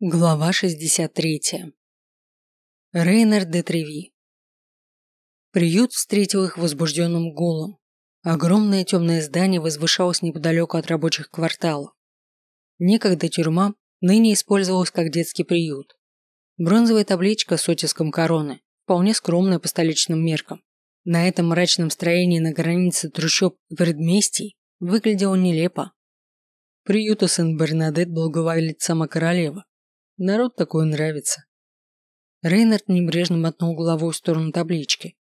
Глава 63. Рейнер де Треви. Приют встретил их возбужденным гулом. Огромное темное здание возвышалось неподалеку от рабочих кварталов. Некогда тюрьма ныне использовалась как детский приют. Бронзовая табличка с оттиском короны, вполне скромная по столичным меркам. На этом мрачном строении на границе трущоб и предместий выглядело нелепо. Приюту Сен-Бернадет благоволит сама королева, Народ такое нравится. Рейнард небрежно мотнул головой в сторону таблички.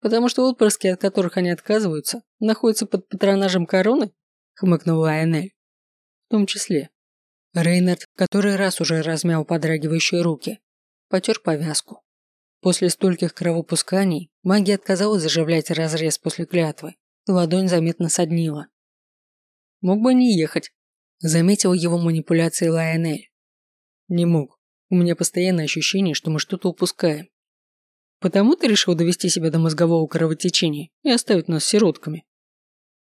Потому что отпрыски, от которых они отказываются, находятся под патронажем короны? Хмыкнула Айнель. В том числе. Рейнард который раз уже размял подрагивающие руки. Потер повязку. После стольких кровопусканий магия отказалась заживлять разрез после клятвы. Ладонь заметно соднила. Мог бы не ехать. Заметил его манипуляции Лайонель. Не мог. У меня постоянное ощущение, что мы что-то упускаем. Потому ты решил довести себя до мозгового кровотечения и оставить нас сиротками?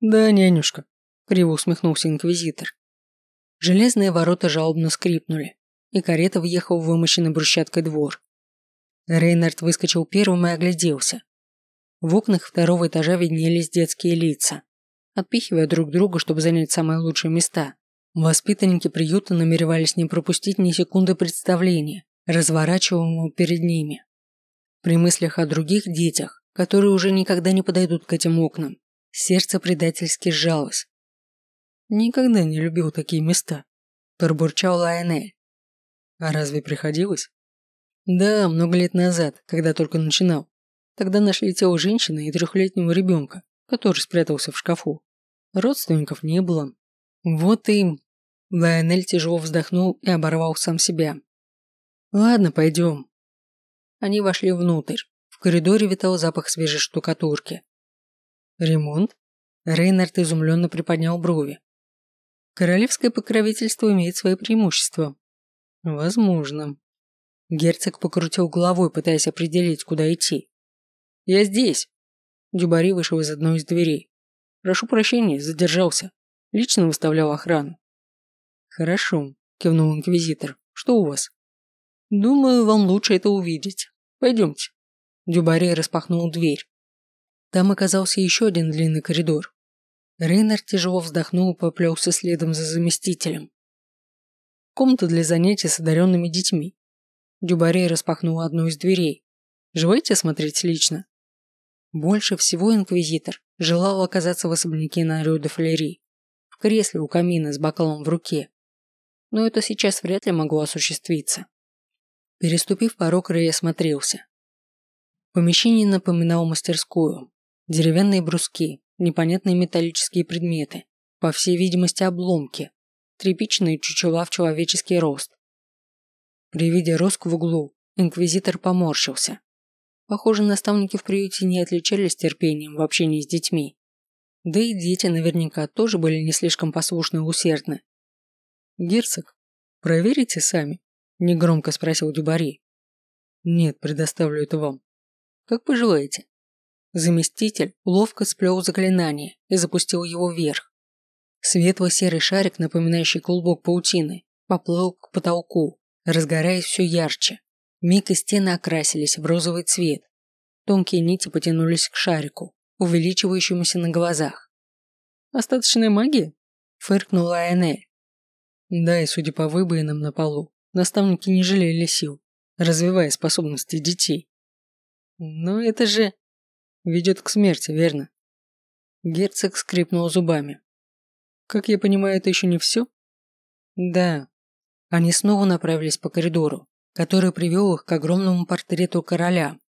Да, нянюшка, криво усмехнулся инквизитор. Железные ворота жалобно скрипнули, и карета въехала в вымощенный брусчаткой двор. Рейнард выскочил первым и огляделся. В окнах второго этажа виднелись детские лица, отпихивая друг друга, чтобы занять самые лучшие места. Воспитанники приюта намеревались не пропустить ни секунды представления, разворачиваемого перед ними. При мыслях о других детях, которые уже никогда не подойдут к этим окнам, сердце предательски сжалось. «Никогда не любил такие места», – пробурчал Лайонель. «А разве приходилось?» «Да, много лет назад, когда только начинал. Тогда нашли тело женщины и трехлетнего ребенка, который спрятался в шкафу. Родственников не было. Вот и Лайонель тяжело вздохнул и оборвал сам себя. «Ладно, пойдем». Они вошли внутрь. В коридоре витал запах свежей штукатурки. «Ремонт?» Рейнард изумленно приподнял брови. «Королевское покровительство имеет свои преимущества». «Возможно». Герцог покрутил головой, пытаясь определить, куда идти. «Я здесь». Дюбари вышел из одной из дверей. «Прошу прощения, задержался. Лично выставлял охрану. «Хорошо», – кивнул инквизитор. «Что у вас?» «Думаю, вам лучше это увидеть. Пойдемте». Дюбаре распахнул дверь. Там оказался еще один длинный коридор. Рейнер тяжело вздохнул и поплелся следом за заместителем. Комната для занятий с одаренными детьми. Дюбаре распахнул одну из дверей. Желаете смотреть лично? Больше всего инквизитор желал оказаться в особняке на Рю де Флери, в кресле у камина с бокалом в руке но это сейчас вряд ли могло осуществиться. Переступив порог, Рэй осмотрелся. Помещение напоминало мастерскую. Деревянные бруски, непонятные металлические предметы, по всей видимости обломки, тряпичные чучела в человеческий рост. При виде роск в углу инквизитор поморщился. Похоже, наставники в приюте не отличались терпением в общении с детьми. Да и дети наверняка тоже были не слишком послушны и усердны. «Герцог, проверите сами», – негромко спросил Дюбари. «Нет, предоставлю это вам. Как пожелаете». Заместитель ловко сплел заклинание и запустил его вверх. Светло-серый шарик, напоминающий клубок паутины, поплыл к потолку, разгораясь все ярче. Миг и стены окрасились в розовый цвет. Тонкие нити потянулись к шарику, увеличивающемуся на глазах. «Остаточная магия?» – фыркнула Айнель. Да, и судя по выбоинам на полу, наставники не жалели сил, развивая способности детей. Но это же ведет к смерти, верно? Герцог скрипнул зубами. Как я понимаю, это еще не все? Да. Они снова направились по коридору, который привел их к огромному портрету короля.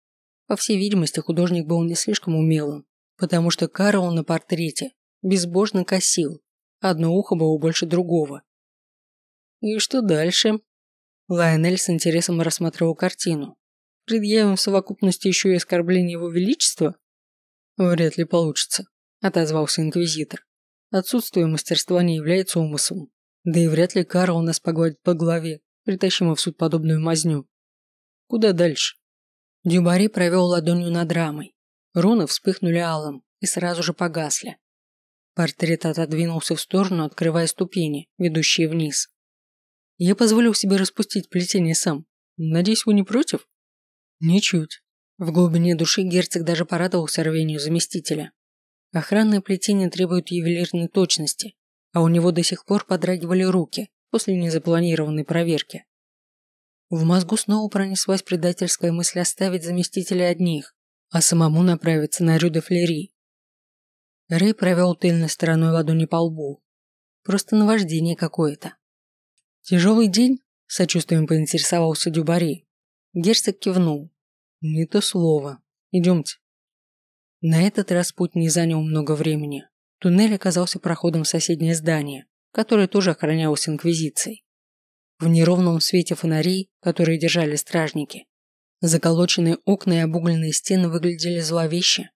По всей видимости, художник был не слишком умелым, потому что Карл на портрете безбожно косил, одно ухо было больше другого. И что дальше? Лайонель с интересом рассматривал картину. Предъявим в совокупности еще и оскорбление его величества? Вряд ли получится, отозвался инквизитор. Отсутствие мастерства не является умыслом. Да и вряд ли Карл нас погладит по голове, притащим в суд подобную мазню. Куда дальше? Дюбари провел ладонью над рамой. Руны вспыхнули алым и сразу же погасли. Портрет отодвинулся в сторону, открывая ступени, ведущие вниз. Я позволил себе распустить плетение сам. Надеюсь, вы не против? Ничуть. В глубине души герцог даже порадовался рвению заместителя. Охранное плетение требует ювелирной точности, а у него до сих пор подрагивали руки после незапланированной проверки. В мозгу снова пронеслась предательская мысль оставить заместителя одних, а самому направиться на Рю де Флери. Рэй провел тыльной стороной ладони по лбу. Просто наваждение какое-то. «Тяжелый день?» – сочувствием поинтересовался Дюбари. Герцог кивнул. «Не то слово. Идемте». На этот раз путь не занял много времени. Туннель оказался проходом в соседнее здание, которое тоже охранялось Инквизицией. В неровном свете фонарей, которые держали стражники, заколоченные окна и обугленные стены выглядели зловеще.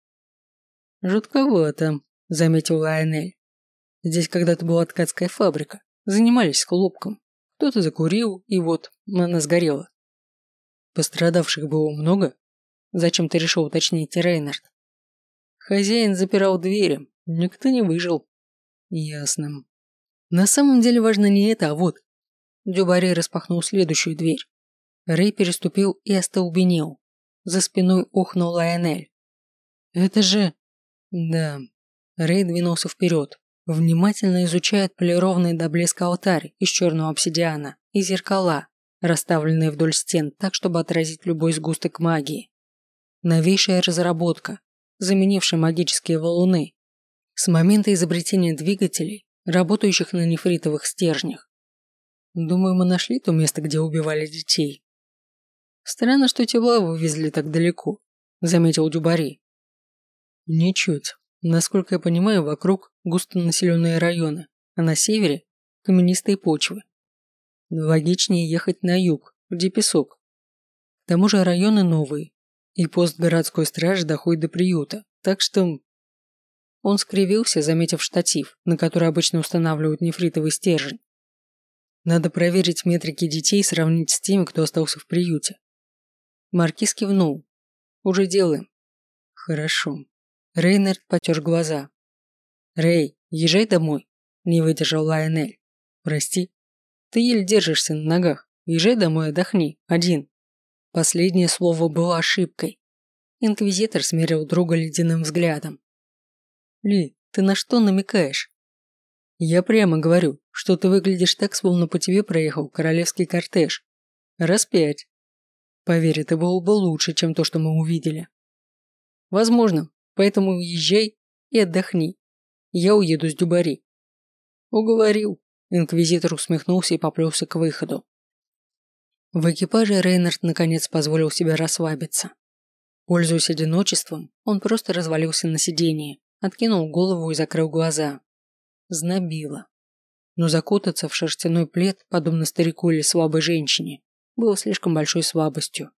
«Жутковато», – заметил Лайонель. «Здесь когда-то была ткацкая фабрика. Занимались хлопком. Кто-то закурил, и вот, она сгорела. Пострадавших было много? Зачем ты решил уточнить Рейнард? Хозяин запирал двери, никто не выжил. Ясно. На самом деле важно не это, а вот. Дюбари распахнул следующую дверь. Рэй переступил и остолбенел. За спиной охнул Лайонель. «Это же...» «Да». Рэй двинулся вперед внимательно изучает полированный до блеска алтарь из черного обсидиана и зеркала, расставленные вдоль стен так, чтобы отразить любой сгусток магии. Новейшая разработка, заменившая магические валуны. С момента изобретения двигателей, работающих на нефритовых стержнях. Думаю, мы нашли то место, где убивали детей. Странно, что тела вывезли так далеко, заметил Дюбари. Ничуть. Насколько я понимаю, вокруг густонаселенные районы, а на севере – каменистые почвы. Логичнее ехать на юг, где песок. К тому же районы новые, и пост городской стражи доходит до приюта, так что... Он скривился, заметив штатив, на который обычно устанавливают нефритовый стержень. Надо проверить метрики детей и сравнить с теми, кто остался в приюте. Маркиз кивнул. Уже делаем. Хорошо. Рейнард потер глаза. «Рэй, езжай домой», – не выдержал Лайонель. «Прости. Ты еле держишься на ногах. Езжай домой, отдохни. Один». Последнее слово было ошибкой. Инквизитор смерил друга ледяным взглядом. «Ли, ты на что намекаешь?» «Я прямо говорю, что ты выглядишь так, словно по тебе проехал королевский кортеж. Раз пять. Поверь, это было бы лучше, чем то, что мы увидели». «Возможно, Поэтому езжай и отдохни. Я уеду с Дюбари. Уговорил. Инквизитор усмехнулся и поплелся к выходу. В экипаже Рейнард наконец позволил себе расслабиться. Пользуясь одиночеством, он просто развалился на сиденье, откинул голову и закрыл глаза. Знобило. Но закутаться в шерстяной плед, подобно старику или слабой женщине, было слишком большой слабостью.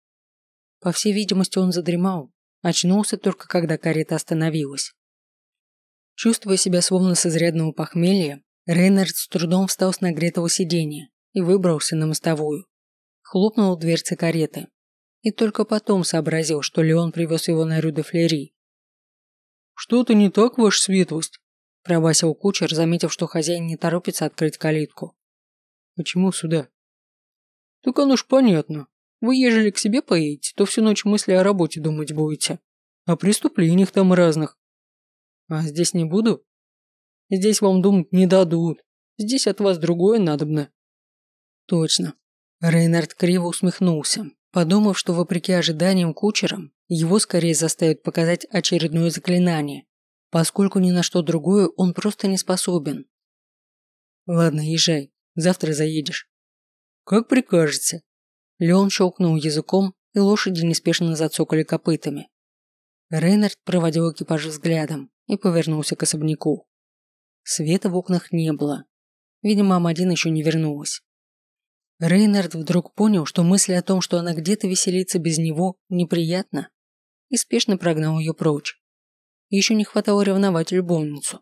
По всей видимости, он задремал, Очнулся только когда карета остановилась. Чувствуя себя словно с изрядного похмелья, Рейнард с трудом встал с нагретого сиденья и выбрался на мостовую. Хлопнул дверцы кареты. И только потом сообразил, что Леон привез его на Рю Флери. «Что-то не так, ваша светлость?» – пробасил кучер, заметив, что хозяин не торопится открыть калитку. «Почему сюда?» «Так оно ж понятно. Вы, ежели к себе поедете, то всю ночь мысли о работе думать будете. О преступлениях там разных. А здесь не буду? Здесь вам думать не дадут. Здесь от вас другое надобно. Точно. Рейнард криво усмехнулся, подумав, что вопреки ожиданиям кучерам, его скорее заставят показать очередное заклинание, поскольку ни на что другое он просто не способен. Ладно, езжай, завтра заедешь. Как прикажете, Леон щелкнул языком, и лошади неспешно зацокали копытами. Рейнард проводил экипаж взглядом и повернулся к особняку. Света в окнах не было. Видимо, Амадин еще не вернулась. Рейнард вдруг понял, что мысль о том, что она где-то веселится без него, неприятна, и спешно прогнал ее прочь. Еще не хватало ревновать любовницу.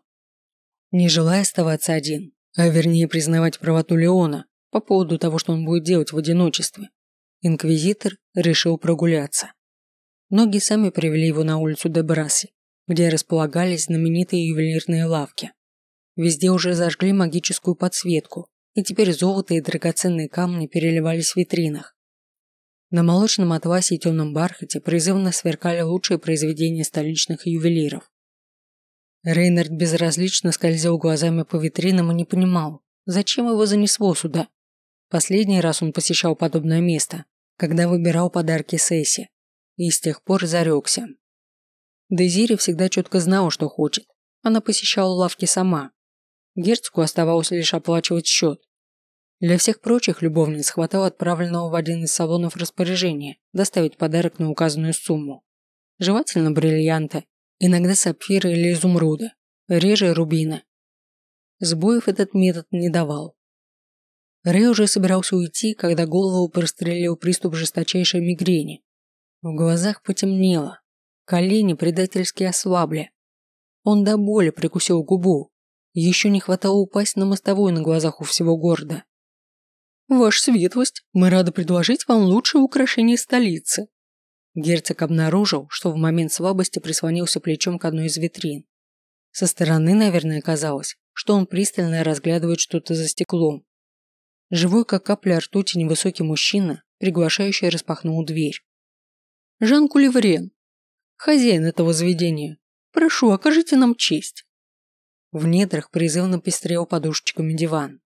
Не желая оставаться один, а вернее признавать правоту Леона по поводу того, что он будет делать в одиночестве, Инквизитор решил прогуляться. Ноги сами привели его на улицу Дебраси, где располагались знаменитые ювелирные лавки. Везде уже зажгли магическую подсветку, и теперь золото и драгоценные камни переливались в витринах. На молочном атласе и темном бархате призывно сверкали лучшие произведения столичных ювелиров. Рейнард безразлично скользил глазами по витринам и не понимал, зачем его занесло сюда. Последний раз он посещал подобное место, когда выбирал подарки Сесси, и с тех пор зарекся. Дезири всегда четко знала, что хочет. Она посещала лавки сама. Герцогу оставалось лишь оплачивать счет. Для всех прочих любовниц хватало отправленного в один из салонов распоряжения доставить подарок на указанную сумму. Желательно бриллианты, иногда сапфиры или изумруды, реже рубины. Сбоев этот метод не давал. Рэй уже собирался уйти, когда голову прострелил приступ жесточайшей мигрени. В глазах потемнело, колени предательски ослабли. Он до боли прикусил губу. Еще не хватало упасть на мостовую на глазах у всего города. «Ваша светлость, мы рады предложить вам лучшее украшение столицы». Герцог обнаружил, что в момент слабости прислонился плечом к одной из витрин. Со стороны, наверное, казалось, что он пристально разглядывает что-то за стеклом. Живой, как капля ртути, невысокий мужчина, приглашающий распахнул дверь. «Жан Кулеврен, хозяин этого заведения, прошу, окажите нам честь». В недрах призывно пестрел подушечками диван.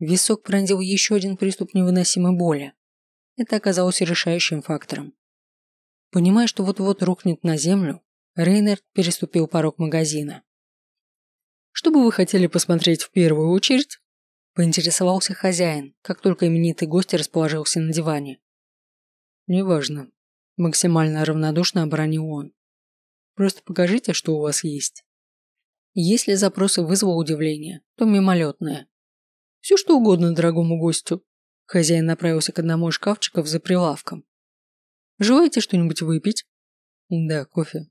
Висок пронзил еще один приступ невыносимой боли. Это оказалось решающим фактором. Понимая, что вот-вот рухнет на землю, Рейнард переступил порог магазина. «Что бы вы хотели посмотреть в первую очередь?» Поинтересовался хозяин, как только именитый гость расположился на диване. «Неважно», – максимально равнодушно оборонил он. «Просто покажите, что у вас есть». Если запросы вызвало удивление, то мимолетное. Все что угодно дорогому гостю. Хозяин направился к одному из шкафчиков за прилавком. Желаете что-нибудь выпить? Да, кофе.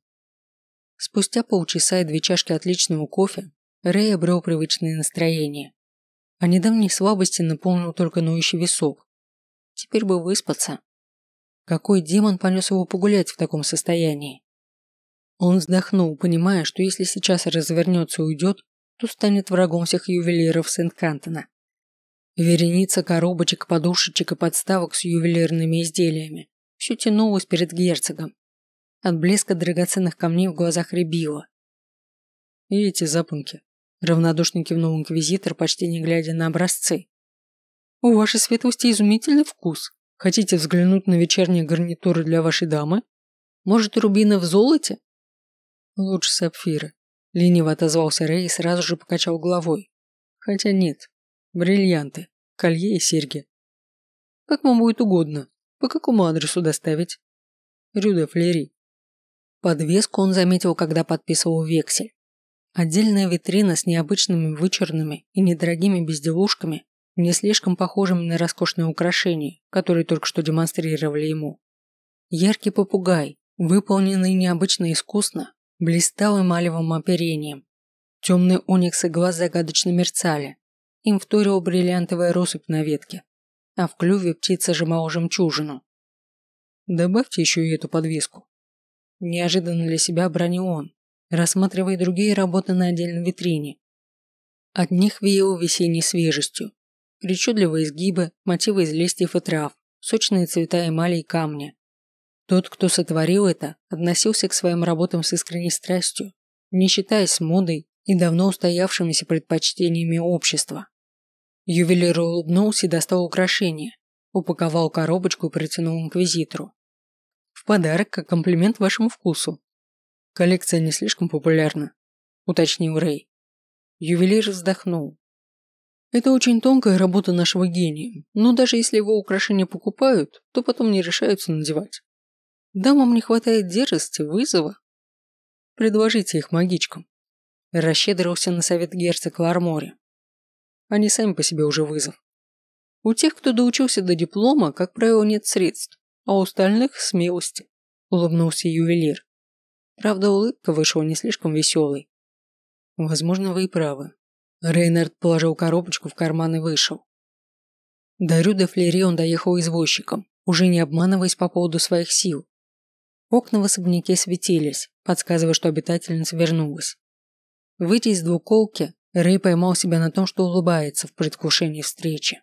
Спустя полчаса и две чашки отличного кофе Рэй обрел привычное настроение. А недавней слабости наполнил только ноющий висок. Теперь бы выспаться. Какой демон понес его погулять в таком состоянии? Он вздохнул, понимая, что если сейчас развернется и уйдет, то станет врагом всех ювелиров Сент-Кантона. Вереница коробочек, подушечек и подставок с ювелирными изделиями все тянулась перед герцогом. От блеска драгоценных камней в глазах рябило. «И эти запонки», – равнодушно кивнул инквизитор, почти не глядя на образцы. «У вашей светлости изумительный вкус. Хотите взглянуть на вечерние гарнитуры для вашей дамы? Может, рубины в золоте?» «Лучше сапфиры», – лениво отозвался Рэй и сразу же покачал головой. «Хотя нет, Бриллианты, колье и серьги. Как вам будет угодно. По какому адресу доставить? Рюде Флери. Подвеску он заметил, когда подписывал вексель. Отдельная витрина с необычными вычурными и недорогими безделушками, не слишком похожими на роскошные украшения, которые только что демонстрировали ему. Яркий попугай, выполненный необычно искусно, блистал эмалевым оперением. Темные ониксы глаз загадочно мерцали, им вторил бриллиантовая россыпь на ветке, а в клюве птица сжимала жемчужину. Добавьте еще и эту подвеску. Неожиданно для себя бронил он, рассматривая другие работы на отдельной витрине. От них веяло весенней свежестью. Причудливые изгибы, мотивы из листьев и трав, сочные цвета эмали и камня. Тот, кто сотворил это, относился к своим работам с искренней страстью, не считаясь модой и давно устоявшимися предпочтениями общества. Ювелир улыбнулся и достал украшение, упаковал коробочку и протянул инквизитору. В подарок, как комплимент вашему вкусу. Коллекция не слишком популярна, уточнил Рэй. Ювелир вздохнул. Это очень тонкая работа нашего гения, но даже если его украшения покупают, то потом не решаются надевать. Дамам не хватает дерзости, вызова. Предложите их магичкам. Расщедрился на совет герцог Лармори. Они сами по себе уже вызов. У тех, кто доучился до диплома, как правило, нет средств, а у остальных – смелости», – улыбнулся ювелир. Правда, улыбка вышла не слишком веселой. «Возможно, вы и правы». Рейнард положил коробочку в карман и вышел. До Рю де Флери он доехал извозчиком, уже не обманываясь по поводу своих сил. Окна в особняке светились, подсказывая, что обитательница вернулась. Выйдя из двуколки, Рэй поймал себя на том, что улыбается в предвкушении встречи.